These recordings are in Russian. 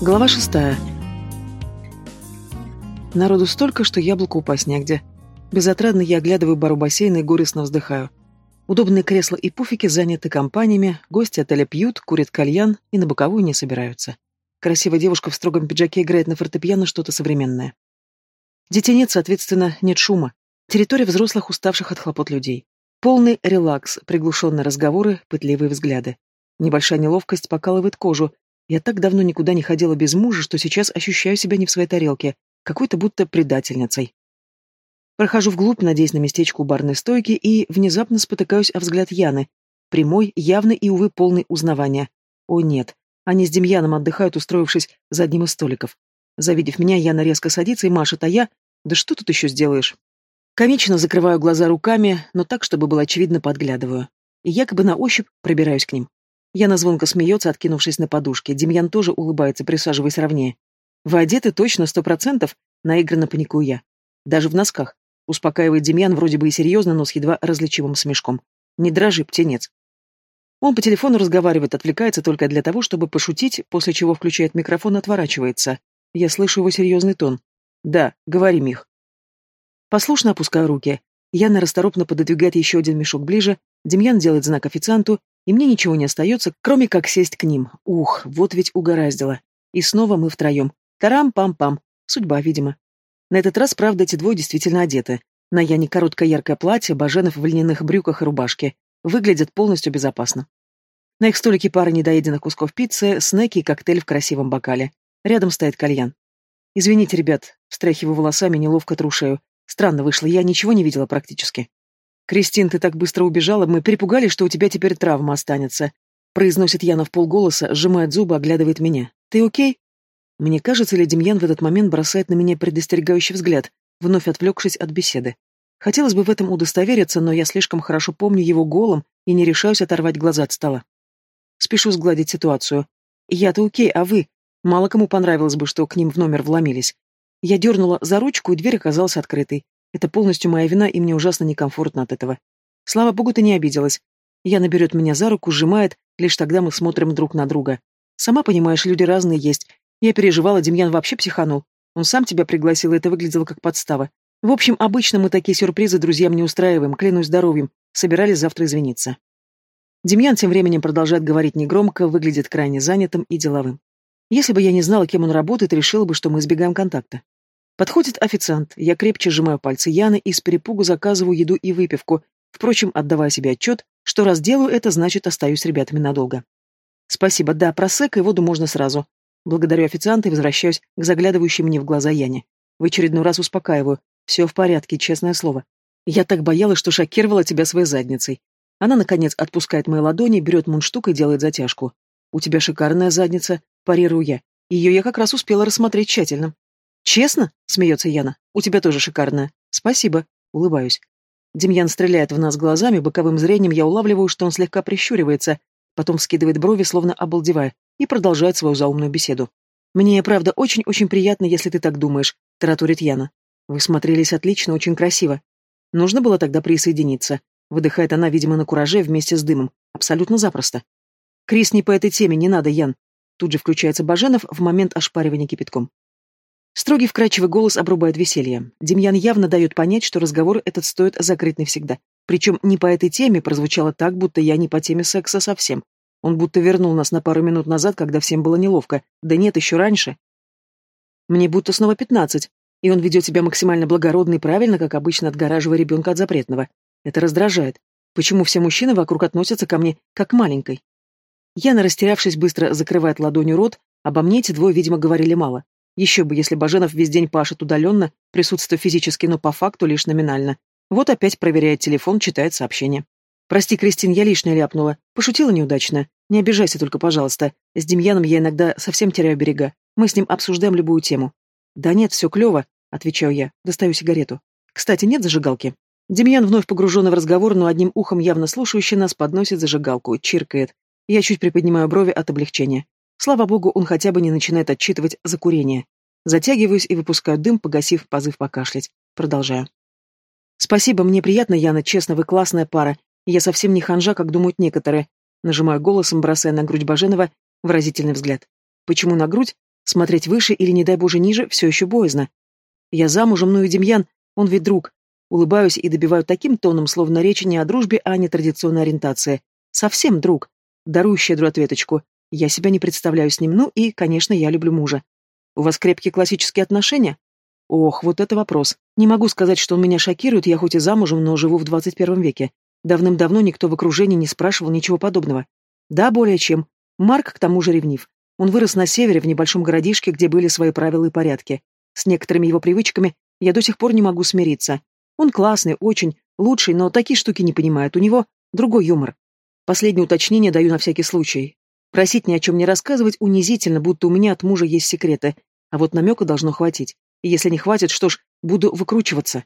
Глава шестая. Народу столько, что яблоко упасть негде. Безотрадно я оглядываю бару бассейна и горестно вздыхаю. Удобные кресла и пуфики заняты компаниями, гости отеля пьют, курят кальян и на боковую не собираются. Красивая девушка в строгом пиджаке играет на фортепиано что-то современное. Детей нет, соответственно, нет шума. Территория взрослых, уставших от хлопот людей. Полный релакс, приглушенные разговоры, пытливые взгляды. Небольшая неловкость покалывает кожу, я так давно никуда не ходила без мужа, что сейчас ощущаю себя не в своей тарелке, какой-то будто предательницей. Прохожу вглубь, надеясь на местечко у барной стойки, и внезапно спотыкаюсь о взгляд Яны. Прямой, явный и, увы, полный узнавания. О нет, они с Демьяном отдыхают, устроившись за одним из столиков. Завидев меня, Яна резко садится и машет, а я... Да что тут еще сделаешь? Комично закрываю глаза руками, но так, чтобы было очевидно, подглядываю. И якобы на ощупь пробираюсь к ним. Яна звонко смеется, откинувшись на подушке. Демьян тоже улыбается, присаживаясь ровнее. «Вы одеты точно, сто процентов?» — наигранно паникую я. «Даже в носках», — успокаивает Демьян вроде бы и серьезно, но с едва различимым смешком. «Не дрожи, птенец». Он по телефону разговаривает, отвлекается только для того, чтобы пошутить, после чего включает микрофон и отворачивается. Я слышу его серьезный тон. «Да, говори, Мих». Послушно опускаю руки. Яна расторопно пододвигает еще один мешок ближе, Демьян делает знак официанту, и мне ничего не остается, кроме как сесть к ним. Ух, вот ведь угораздило. И снова мы втроем. Тарам-пам-пам. Судьба, видимо. На этот раз, правда, эти двое действительно одеты. На Яне короткое яркое платье, Баженов в льняных брюках и рубашке. Выглядят полностью безопасно. На их столике пара недоеденных кусков пиццы, снеки и коктейль в красивом бокале. Рядом стоит кальян. «Извините, ребят», — встряхиваю волосами, неловко трушаю. Странно вышло, я ничего не видела практически. «Кристин, ты так быстро убежала, мы перепугались, что у тебя теперь травма останется», произносит Яна в полголоса, сжимает зубы, оглядывает меня. «Ты окей?» Мне кажется, ли Демьян в этот момент бросает на меня предостерегающий взгляд, вновь отвлекшись от беседы. Хотелось бы в этом удостовериться, но я слишком хорошо помню его голым и не решаюсь оторвать глаза от стола. Спешу сгладить ситуацию. Я-то окей, а вы? Мало кому понравилось бы, что к ним в номер вломились. Я дернула за ручку, и дверь оказалась открытой. Это полностью моя вина, и мне ужасно некомфортно от этого. Слава богу, ты не обиделась. Яна берет меня за руку, сжимает, лишь тогда мы смотрим друг на друга. Сама понимаешь, люди разные есть. Я переживала, Демьян вообще психанул. Он сам тебя пригласил, и это выглядело как подстава. В общем, обычно мы такие сюрпризы друзьям не устраиваем, клянусь здоровьем. Собирались завтра извиниться. Демьян тем временем продолжает говорить негромко, выглядит крайне занятым и деловым. Если бы я не знала, кем он работает, решила бы, что мы избегаем контакта. Подходит официант, я крепче сжимаю пальцы Яны и с перепугу заказываю еду и выпивку, впрочем, отдавая себе отчет, что раз делаю это, значит, остаюсь с ребятами надолго. Спасибо, да, просек и воду можно сразу. Благодарю официанта и возвращаюсь к заглядывающей мне в глаза Яне. В очередной раз успокаиваю. Все в порядке, честное слово. Я так боялась, что шокировала тебя своей задницей. Она, наконец, отпускает мои ладони, берет мундштук и делает затяжку. У тебя шикарная задница, парирую я. Ее я как раз успела рассмотреть тщательно. «Честно?» — смеется Яна. «У тебя тоже шикарная». «Спасибо». Улыбаюсь. Демьян стреляет в нас глазами, боковым зрением я улавливаю, что он слегка прищуривается, потом скидывает брови, словно обалдевая, и продолжает свою заумную беседу. «Мне, правда, очень-очень приятно, если ты так думаешь», — таратурит Яна. «Вы смотрелись отлично, очень красиво. Нужно было тогда присоединиться». Выдыхает она, видимо, на кураже вместе с дымом. Абсолютно запросто. «Крис, не по этой теме, не надо, Ян». Тут же включается Баженов в момент ошпаривания кипятком. Строгий вкрадчивый голос обрубает веселье. Демьян явно дает понять, что разговор этот стоит закрыть навсегда. Причем не по этой теме прозвучало так, будто я не по теме секса совсем. Он будто вернул нас на пару минут назад, когда всем было неловко. Да нет, еще раньше. Мне будто снова пятнадцать, и он ведет себя максимально благородно и правильно, как обычно, отгораживая ребенка от запретного. Это раздражает. Почему все мужчины вокруг относятся ко мне как к маленькой? Яна, растерявшись, быстро закрывает ладонью рот, обо мне эти двое, видимо, говорили мало. Еще бы, если Баженов весь день пашет удаленно, присутствуя физически, но по факту лишь номинально. Вот опять проверяет телефон, читает сообщение. «Прости, Кристин, я лишнее ляпнула. Пошутила неудачно. Не обижайся только, пожалуйста. С Демьяном я иногда совсем теряю берега. Мы с ним обсуждаем любую тему». «Да нет, все клево», — отвечаю я. Достаю сигарету. «Кстати, нет зажигалки?» Демьян, вновь погруженный в разговор, но одним ухом явно слушающий нас, подносит зажигалку, чиркает. Я чуть приподнимаю брови от облегчения. Слава богу, он хотя бы не начинает отчитывать за курение. Затягиваюсь и выпускаю дым, погасив позыв покашлять. Продолжаю. «Спасибо, мне приятно, Яна, честно, вы классная пара. Я совсем не ханжа, как думают некоторые». Нажимаю голосом, бросая на грудь Баженова выразительный взгляд. «Почему на грудь?» Смотреть выше или, не дай боже, ниже все еще боязно. Я замужем, ну и Демьян, он ведь друг. Улыбаюсь и добиваю таким тоном, словно речь не о дружбе, а о нетрадиционной ориентации. Совсем друг. Дарую щедрую ответочку. Я себя не представляю с ним, ну и, конечно, я люблю мужа. У вас крепкие классические отношения? Ох, вот это вопрос. Не могу сказать, что он меня шокирует, я хоть и замужем, но живу в 21 веке. Давным-давно никто в окружении не спрашивал ничего подобного. Да, более чем. Марк к тому же ревнив. Он вырос на севере, в небольшом городишке, где были свои правила и порядки. С некоторыми его привычками я до сих пор не могу смириться. Он классный, очень, лучший, но такие штуки не понимает. У него другой юмор. Последнее уточнение даю на всякий случай. Просить ни о чем не рассказывать унизительно, будто у меня от мужа есть секреты. А вот намека должно хватить. И если не хватит, что ж, буду выкручиваться.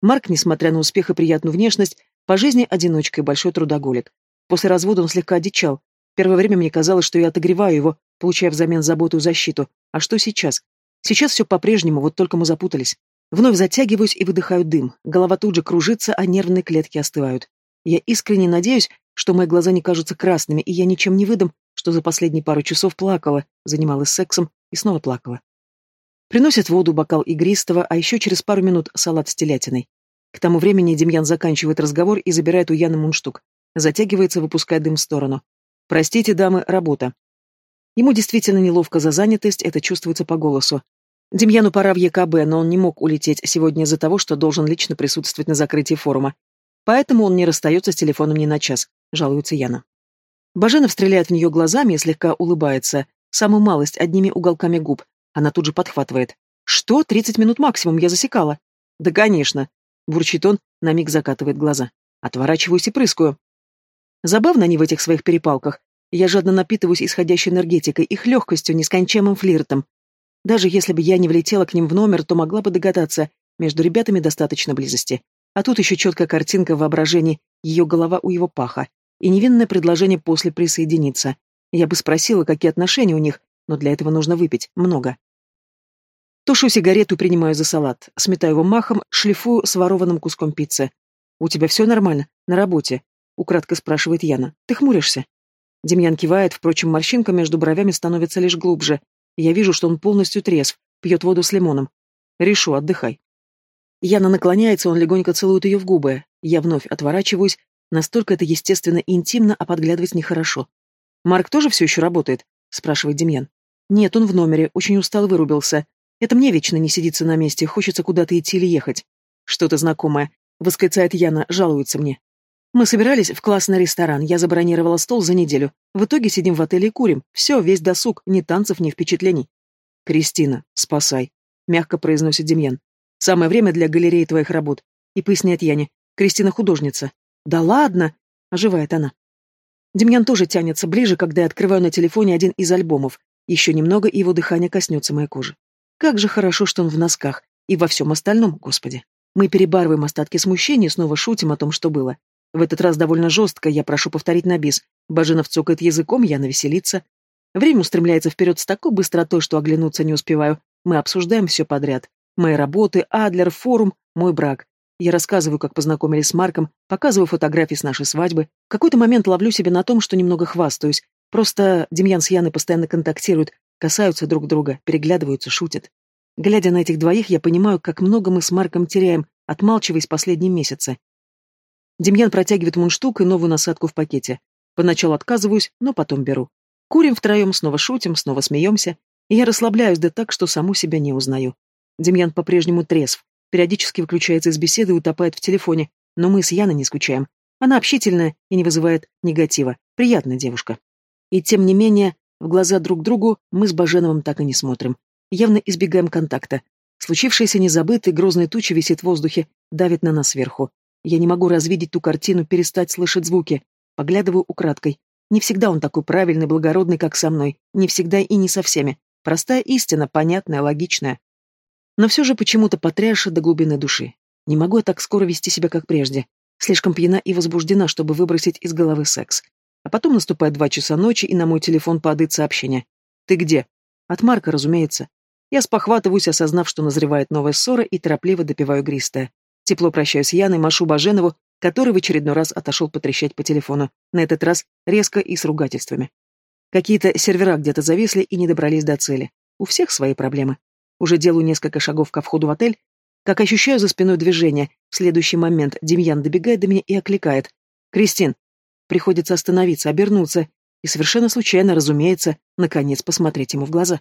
Марк, несмотря на успех и приятную внешность, по жизни одиночка и большой трудоголик. После развода он слегка одичал. Первое время мне казалось, что я отогреваю его, получая взамен заботу и защиту. А что сейчас? Сейчас все по-прежнему, вот только мы запутались. Вновь затягиваюсь и выдыхаю дым. Голова тут же кружится, а нервные клетки остывают. Я искренне надеюсь, что мои глаза не кажутся красными, и я ничем не выдам, что за последние пару часов плакала, занималась сексом и снова плакала. Приносят воду, бокал игристого, а еще через пару минут салат с телятиной. К тому времени Демьян заканчивает разговор и забирает у Яны мундштук. Затягивается, выпуская дым в сторону. «Простите, дамы, работа». Ему действительно неловко за занятость, это чувствуется по голосу. Демьяну пора в ЕКБ, но он не мог улететь сегодня из-за того, что должен лично присутствовать на закрытии форума. Поэтому он не расстается с телефоном ни на час, жалуется Яна. Баженов стреляет в нее глазами и слегка улыбается, самую малость, одними уголками губ, она тут же подхватывает. «Что? Тридцать минут максимум, я засекала». «Да, конечно», — бурчит он, на миг закатывает глаза. Отворачиваюсь и прыскаю. Забавно они в этих своих перепалках. Я жадно напитываюсь исходящей энергетикой, их легкостью, нескончаемым флиртом. Даже если бы я не влетела к ним в номер, то могла бы догадаться, между ребятами достаточно близости. А тут еще четкая картинка в воображении, ее голова у его паха, и невинное предложение после присоединиться. Я бы спросила, какие отношения у них, но для этого нужно выпить много. Тушу сигарету принимаю за салат. Сметаю его махом, шлифую с ворованным куском пиццы. «У тебя все нормально? На работе?» — украдко спрашивает Яна. «Ты хмуришься?» Демьян кивает, впрочем, морщинка между бровями становится лишь глубже. Я вижу, что он полностью трезв, пьет воду с лимоном. «Решу, отдыхай». Яна наклоняется, он легонько целует ее в губы. Я вновь отворачиваюсь. Настолько это естественно и интимно, а подглядывать нехорошо. «Марк тоже все еще работает?» — спрашивает Демьян. «Нет, он в номере, очень устал вырубился. Это мне вечно не сидится на месте, хочется куда-то идти или ехать. Что-то знакомое. Восклицает Яна, жалуется мне. Мы собирались в классный ресторан, я забронировала стол за неделю. В итоге сидим в отеле и курим. Все, весь досуг, ни танцев, ни впечатлений. Кристина, спасай, мягко произносит Демьян. Самое время для галереи твоих работ. И поясняет Яне. Кристина художница. Да ладно, оживает она. Демьян тоже тянется ближе, когда я открываю на телефоне один из альбомов. Еще немного, и его дыхание коснется моей кожи. Как же хорошо, что он в носках. И во всем остальном, господи. Мы перебарываем остатки смущения и снова шутим о том, что было. В этот раз довольно жестко, я прошу повторить на бис. Баженов цокает языком, я навеселиться. Время устремляется вперед с такой быстротой, что оглянуться не успеваю. Мы обсуждаем все подряд. Мои работы, Адлер, форум, мой брак. Я рассказываю, как познакомились с Марком, показываю фотографии с нашей свадьбы. В какой-то момент ловлю себя на том, что немного хвастаюсь. Просто Демьян с Яной постоянно контактируют, Касаются друг друга, переглядываются, шутят. Глядя на этих двоих, я понимаю, как много мы с Марком теряем, отмалчиваясь последние месяцы. Демьян протягивает мундштук и новую насадку в пакете. Поначалу отказываюсь, но потом беру. Курим втроем, снова шутим, снова смеемся. И я расслабляюсь да так, что саму себя не узнаю. Демьян по-прежнему трезв. Периодически выключается из беседы и утопает в телефоне. Но мы с Яной не скучаем. Она общительная и не вызывает негатива. Приятная девушка. И тем не менее, в глаза друг другу мы с Баженовым так и не смотрим. Явно избегаем контакта. Случившееся не забыто, грозная туча висит в воздухе, давит на нас сверху. Я не могу развидеть ту картину, перестать слышать звуки. Поглядываю украдкой. Не всегда он такой правильный, благородный, как со мной. Не всегда и не со всеми. Простая истина, понятная, логичная. Но все же почему-то потрясшая до глубины души. Не могу я так скоро вести себя, как прежде. Слишком пьяна и возбуждена, чтобы выбросить из головы секс. А потом наступает два часа ночи, и на мой телефон падает сообщение. «Ты где?» От Марка, разумеется. Я спохватываюсь, осознав, что назревает новая ссора, и торопливо допиваю гристое. Тепло прощаюсь с Яной, машу Баженову, который в очередной раз отошел потрещать по телефону, на этот раз резко и с ругательствами. Какие-то сервера где-то зависли и не добрались до цели. У всех свои проблемы. Уже делаю несколько шагов ко входу в отель, как ощущаю за спиной движение. В следующий момент Демьян добегает до меня и окликает. «Кристин!» Приходится остановиться, обернуться и совершенно случайно, разумеется, наконец посмотреть ему в глаза.